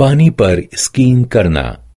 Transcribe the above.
पानी पर स्कीइंग करना।